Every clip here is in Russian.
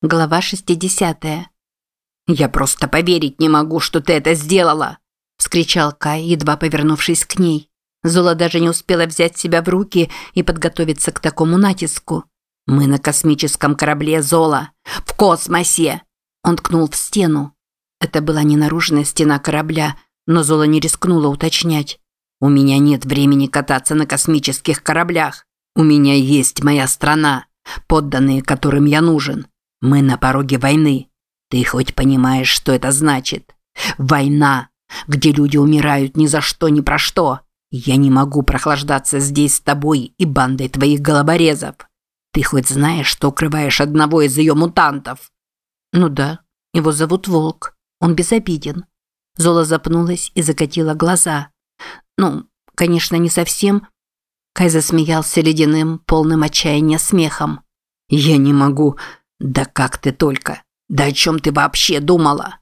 Глава 60. «Я просто поверить не могу, что ты это сделала!» – вскричал Кай, едва повернувшись к ней. Зола даже не успела взять себя в руки и подготовиться к такому натиску. «Мы на космическом корабле Зола! В космосе!» Он ткнул в стену. Это была не наружная стена корабля, но Зола не рискнула уточнять. «У меня нет времени кататься на космических кораблях. У меня есть моя страна, подданные которым я нужен. Мы на пороге войны. Ты хоть понимаешь, что это значит? Война, где люди умирают ни за что, ни про что. Я не могу прохлаждаться здесь с тобой и бандой твоих головорезов. Ты хоть знаешь, что укрываешь одного из ее мутантов? Ну да, его зовут Волк. Он безобиден. Зола запнулась и закатила глаза. Ну, конечно, не совсем. Кай засмеялся ледяным, полным отчаяния смехом. Я не могу. «Да как ты только! Да о чем ты вообще думала?»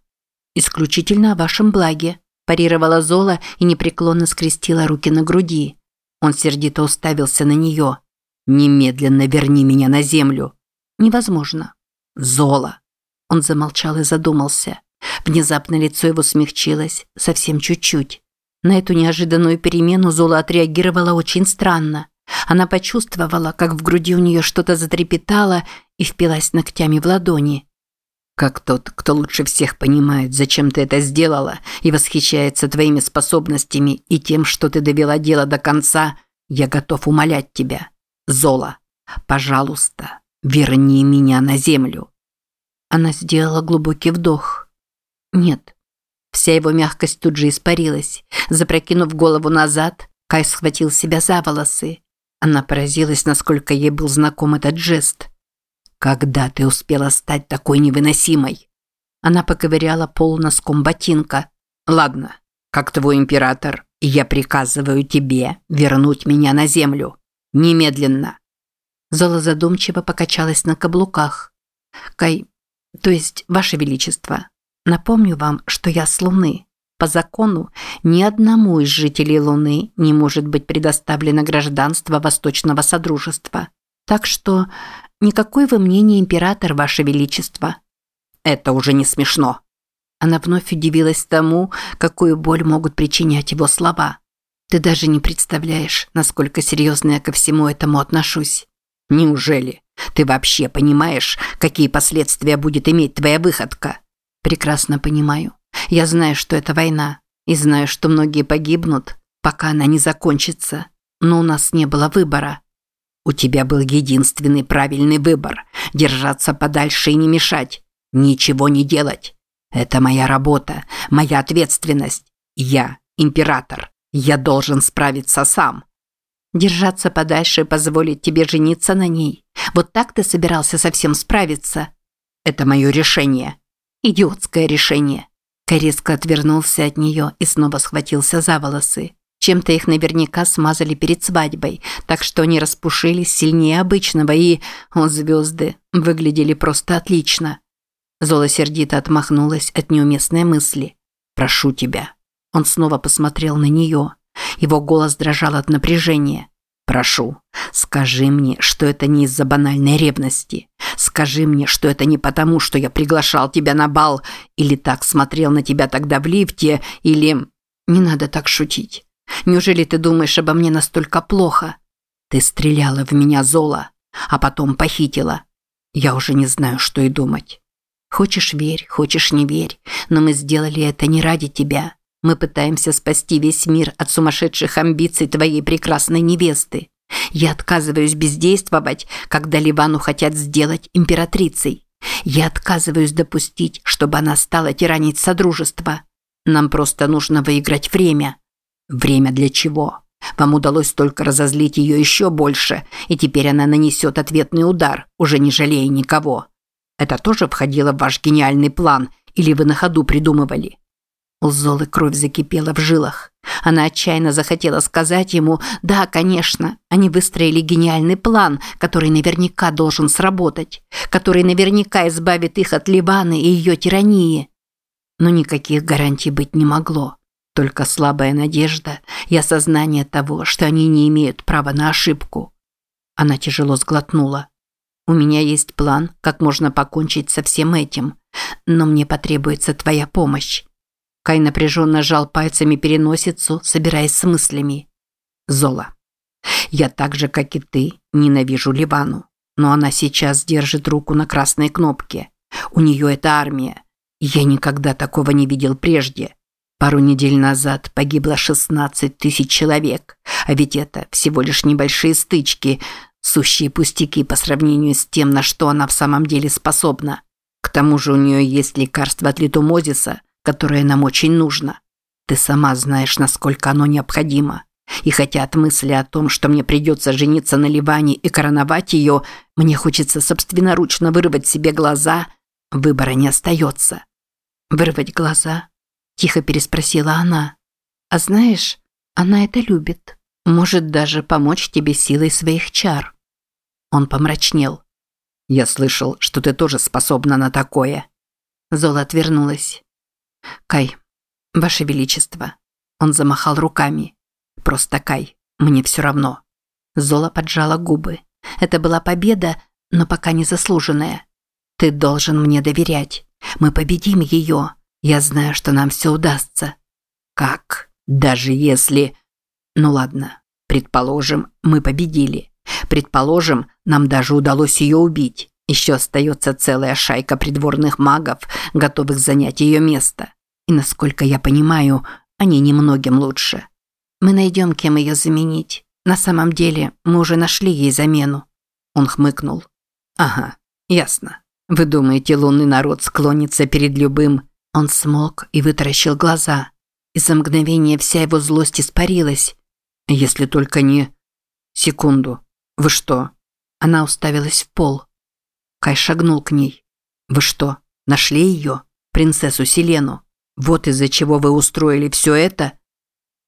«Исключительно о вашем благе», – парировала Зола и непреклонно скрестила руки на груди. Он сердито уставился на нее. «Немедленно верни меня на землю». «Невозможно». «Зола!» Он замолчал и задумался. Внезапно лицо его смягчилось, совсем чуть-чуть. На эту неожиданную перемену Зола отреагировала очень странно. Она почувствовала, как в груди у нее что-то затрепетало и впилась ногтями в ладони. «Как тот, кто лучше всех понимает, зачем ты это сделала, и восхищается твоими способностями и тем, что ты довела дело до конца, я готов умолять тебя. Зола, пожалуйста, верни меня на землю». Она сделала глубокий вдох. «Нет». Вся его мягкость тут же испарилась. Запрокинув голову назад, Кай схватил себя за волосы. Она поразилась, насколько ей был знаком этот жест. «Когда ты успела стать такой невыносимой?» Она поковыряла пол носком ботинка. «Ладно, как твой император, я приказываю тебе вернуть меня на землю. Немедленно!» Зола задумчиво покачалась на каблуках. «Кай, то есть, Ваше Величество, напомню вам, что я с Луны. По закону, ни одному из жителей Луны не может быть предоставлено гражданство Восточного Содружества. Так что никакой вы мне не император, Ваше Величество. Это уже не смешно. Она вновь удивилась тому, какую боль могут причинять его слова. Ты даже не представляешь, насколько серьезно я ко всему этому отношусь. Неужели? Ты вообще понимаешь, какие последствия будет иметь твоя выходка? Прекрасно понимаю. Я знаю, что это война, и знаю, что многие погибнут, пока она не закончится. Но у нас не было выбора. У тебя был единственный правильный выбор – держаться подальше и не мешать, ничего не делать. Это моя работа, моя ответственность. Я император. Я должен справиться сам. Держаться подальше и позволить тебе жениться на ней. Вот так ты собирался совсем справиться? Это мое решение. Идиотское решение. Кай отвернулся от нее и снова схватился за волосы. Чем-то их наверняка смазали перед свадьбой, так что они распушились сильнее обычного и, о звезды, выглядели просто отлично. Зола сердито отмахнулась от неуместной мысли. «Прошу тебя». Он снова посмотрел на нее. Его голос дрожал от напряжения. Прошу, скажи мне, что это не из-за банальной ревности. Скажи мне, что это не потому, что я приглашал тебя на бал, или так смотрел на тебя тогда в лифте, или... Не надо так шутить. Неужели ты думаешь обо мне настолько плохо? Ты стреляла в меня, Зола, а потом похитила. Я уже не знаю, что и думать. Хочешь верь, хочешь не верь, но мы сделали это не ради тебя. Мы пытаемся спасти весь мир от сумасшедших амбиций твоей прекрасной невесты. Я отказываюсь бездействовать, когда Ливану хотят сделать императрицей. Я отказываюсь допустить, чтобы она стала тиранить Содружество. Нам просто нужно выиграть время. Время для чего? Вам удалось только разозлить ее еще больше, и теперь она нанесет ответный удар, уже не жалея никого. Это тоже входило в ваш гениальный план, или вы на ходу придумывали? У Золы кровь закипела в жилах. Она отчаянно захотела сказать ему «Да, конечно, они выстроили гениальный план, который наверняка должен сработать, который наверняка избавит их от Ливаны и ее тирании». Но никаких гарантий быть не могло. Только слабая надежда и осознание того, что они не имеют права на ошибку. Она тяжело сглотнула. У меня есть план, как можно покончить со всем этим, но мне потребуется твоя помощь. Кай напряженно сжал пальцами переносицу, собираясь с мыслями. Зола. Я так же, как и ты, ненавижу Ливану, но она сейчас держит руку на красной кнопке. У нее это армия. Я никогда такого не видел прежде. Пару недель назад погибло 16 тысяч человек, а ведь это всего лишь небольшие стычки, сущие пустяки по сравнению с тем, на что она в самом деле способна. К тому же у нее есть лекарство от литомозиса, которое нам очень нужно. Ты сама знаешь, насколько оно необходимо. И хотя от мысли о том, что мне придется жениться на Ливане и короновать ее, мне хочется собственноручно вырвать себе глаза, выбора не остается. «Вырвать глаза?» – тихо переспросила она. «А знаешь, она это любит. Может даже помочь тебе силой своих чар». Он помрачнел. «Я слышал, что ты тоже способна на такое». Зола отвернулась. «Кай, Ваше Величество». Он замахал руками. Просто Кай, мне все равно. Зола поджала губы. Это была победа, но пока не заслуженная. Ты должен мне доверять. Мы победим ее. Я знаю, что нам все удастся. Как? Даже если... Ну ладно. Предположим, мы победили. Предположим, нам даже удалось ее убить. Еще остается целая шайка придворных магов, готовых занять ее место. И насколько я понимаю, они немногим лучше. Мы найдем, кем ее заменить. На самом деле, мы уже нашли ей замену. Он хмыкнул. Ага, ясно. Вы думаете, лунный народ склонится перед любым? Он смолк и вытаращил глаза. Из-за мгновения вся его злость испарилась. Если только не... Секунду. Вы что? Она уставилась в пол. Кай шагнул к ней. Вы что, нашли ее? Принцессу Селену? Вот из-за чего вы устроили все это?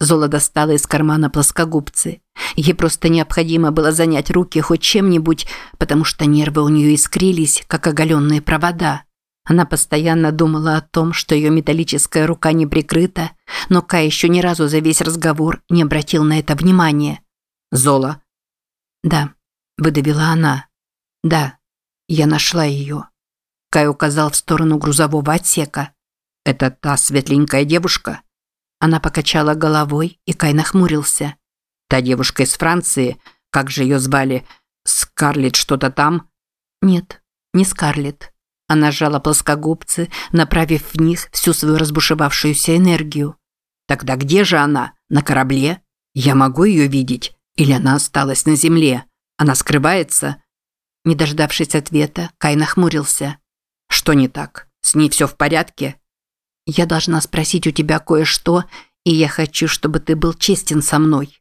Зола достала из кармана плоскогубцы. Ей просто необходимо было занять руки хоть чем-нибудь, потому что нервы у нее искрились, как оголенные провода. Она постоянно думала о том, что ее металлическая рука не прикрыта, но Кай еще ни разу за весь разговор не обратил на это внимания. «Зола?» «Да», – выдавила она. «Да, я нашла ее». Кай указал в сторону грузового отсека. «Это та светленькая девушка?» Она покачала головой, и Кай нахмурился. «Та девушка из Франции, как же ее звали? Скарлетт что-то там?» «Нет, не Скарлетт». Она сжала плоскогубцы, направив в них всю свою разбушевавшуюся энергию. «Тогда где же она? На корабле? Я могу ее видеть? Или она осталась на земле? Она скрывается?» Не дождавшись ответа, Кай нахмурился. «Что не так? С ней все в порядке?» Я должна спросить у тебя кое-что, и я хочу, чтобы ты был честен со мной».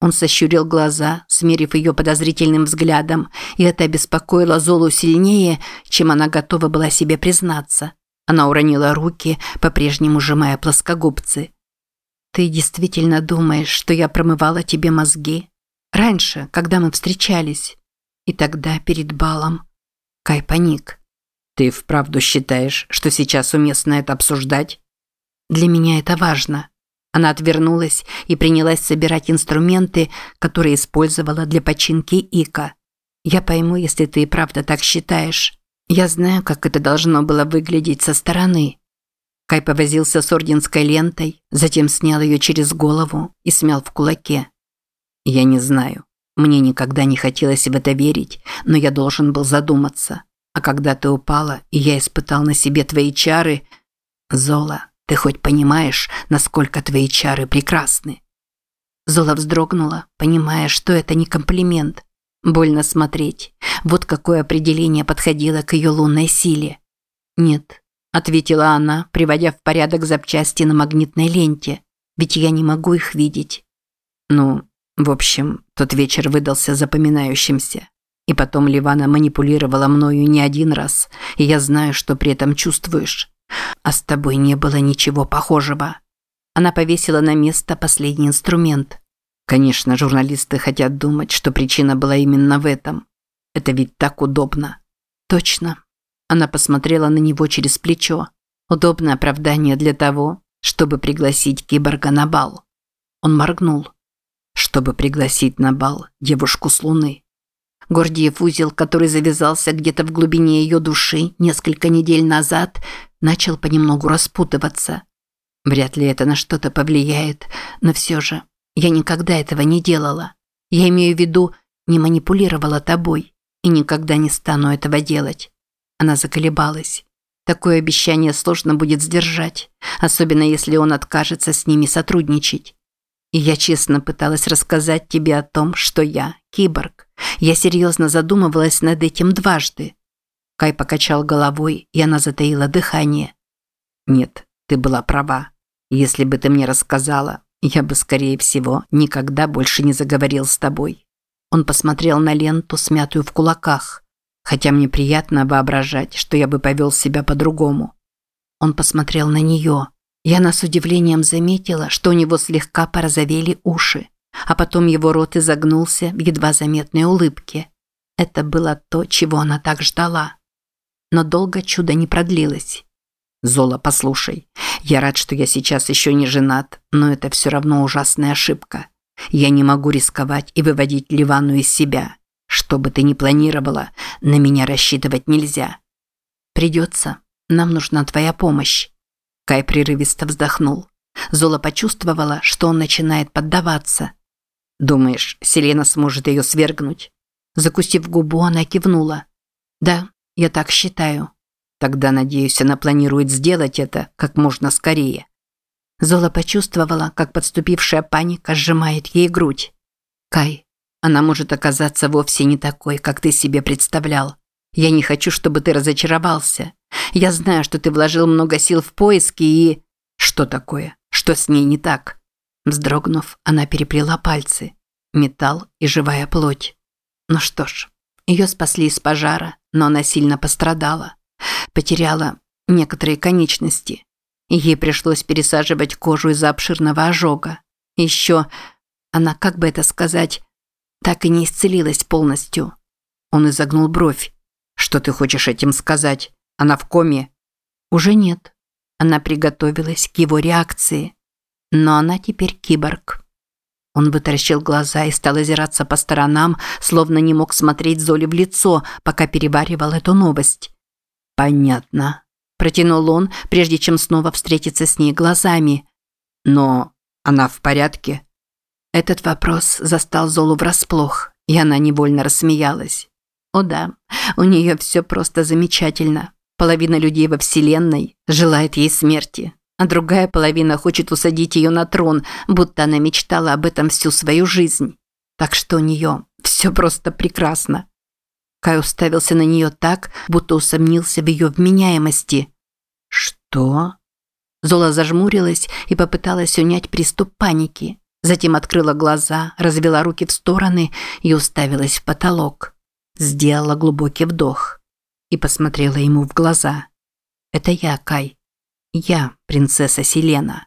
Он сощурил глаза, смерив ее подозрительным взглядом, и это обеспокоило Золу сильнее, чем она готова была себе признаться. Она уронила руки, по-прежнему сжимая плоскогубцы. «Ты действительно думаешь, что я промывала тебе мозги? Раньше, когда мы встречались. И тогда перед балом...» Кай паник. Ты вправду считаешь, что сейчас уместно это обсуждать? Для меня это важно. Она отвернулась и принялась собирать инструменты, которые использовала для починки Ика. Я пойму, если ты и правда так считаешь. Я знаю, как это должно было выглядеть со стороны. Кай повозился с орденской лентой, затем снял ее через голову и смял в кулаке. Я не знаю. Мне никогда не хотелось в это верить, но я должен был задуматься. А когда ты упала, и я испытал на себе твои чары... Зола, ты хоть понимаешь, насколько твои чары прекрасны?» Зола вздрогнула, понимая, что это не комплимент. Больно смотреть. Вот какое определение подходило к ее лунной силе. «Нет», – ответила она, приводя в порядок запчасти на магнитной ленте. «Ведь я не могу их видеть». «Ну, в общем, тот вечер выдался запоминающимся. И потом Ливана манипулировала мною не один раз, и я знаю, что при этом чувствуешь. А с тобой не было ничего похожего. Она повесила на место последний инструмент. Конечно, журналисты хотят думать, что причина была именно в этом. Это ведь так удобно. Точно. Она посмотрела на него через плечо. Удобное оправдание для того, чтобы пригласить киборга на бал. Он моргнул. Чтобы пригласить на бал девушку с Луны. Гордиев узел, который завязался где-то в глубине ее души несколько недель назад, начал понемногу распутываться. Вряд ли это на что-то повлияет, но все же я никогда этого не делала. Я имею в виду, не манипулировала тобой и никогда не стану этого делать. Она заколебалась. Такое обещание сложно будет сдержать, особенно если он откажется с ними сотрудничать. И я честно пыталась рассказать тебе о том, что я киборг. Я серьезно задумывалась над этим дважды. Кай покачал головой, и она затаила дыхание. Нет, ты была права. Если бы ты мне рассказала, я бы, скорее всего, никогда больше не заговорил с тобой. Он посмотрел на ленту, смятую в кулаках. Хотя мне приятно воображать, что я бы повел себя по-другому. Он посмотрел на нее. Я она с удивлением заметила, что у него слегка порозовели уши, а потом его рот изогнулся в едва заметной улыбке. Это было то, чего она так ждала. Но долго чудо не продлилось. Зола, послушай, я рад, что я сейчас еще не женат, но это все равно ужасная ошибка. Я не могу рисковать и выводить Ливану из себя. Что бы ты ни планировала, на меня рассчитывать нельзя. Придется. Нам нужна твоя помощь. Кай прерывисто вздохнул. Зола почувствовала, что он начинает поддаваться. Думаешь, Селена сможет ее свергнуть? Закусив губу, она кивнула. Да, я так считаю. Тогда, надеюсь, она планирует сделать это как можно скорее. Зола почувствовала, как подступившая паника сжимает ей грудь. Кай, она может оказаться вовсе не такой, как ты себе представлял. Я не хочу, чтобы ты разочаровался. Я знаю, что ты вложил много сил в поиски и... Что такое? Что с ней не так? Вздрогнув, она переплела пальцы. Металл и живая плоть. Ну что ж, ее спасли из пожара, но она сильно пострадала потеряла некоторые конечности. ей пришлось пересаживать кожу из-за обширного ожога. Еще она, как бы это сказать, так и не исцелилась полностью. Он изогнул бровь. «Что ты хочешь этим сказать? Она в коме?» «Уже нет». Она приготовилась к его реакции. Но она теперь киборг. Он вытаращил глаза и стал озираться по сторонам, словно не мог смотреть Золе в лицо, пока переваривал эту новость. «Понятно», – протянул он, прежде чем снова встретиться с ней глазами. «Но она в порядке?» Этот вопрос застал Золу врасплох, и она невольно рассмеялась. О да, у нее все просто замечательно. Половина людей во Вселенной желает ей смерти, а другая половина хочет усадить ее на трон, будто она мечтала об этом всю свою жизнь. Так что у нее все просто прекрасно. Кай уставился на нее так, будто усомнился в ее вменяемости. «Что?» Зола зажмурилась и попыталась унять приступ паники. Затем открыла глаза, развела руки в стороны и уставилась в потолок. Сделала глубокий вдох и посмотрела ему в глаза. «Это я, Кай. Я принцесса Селена».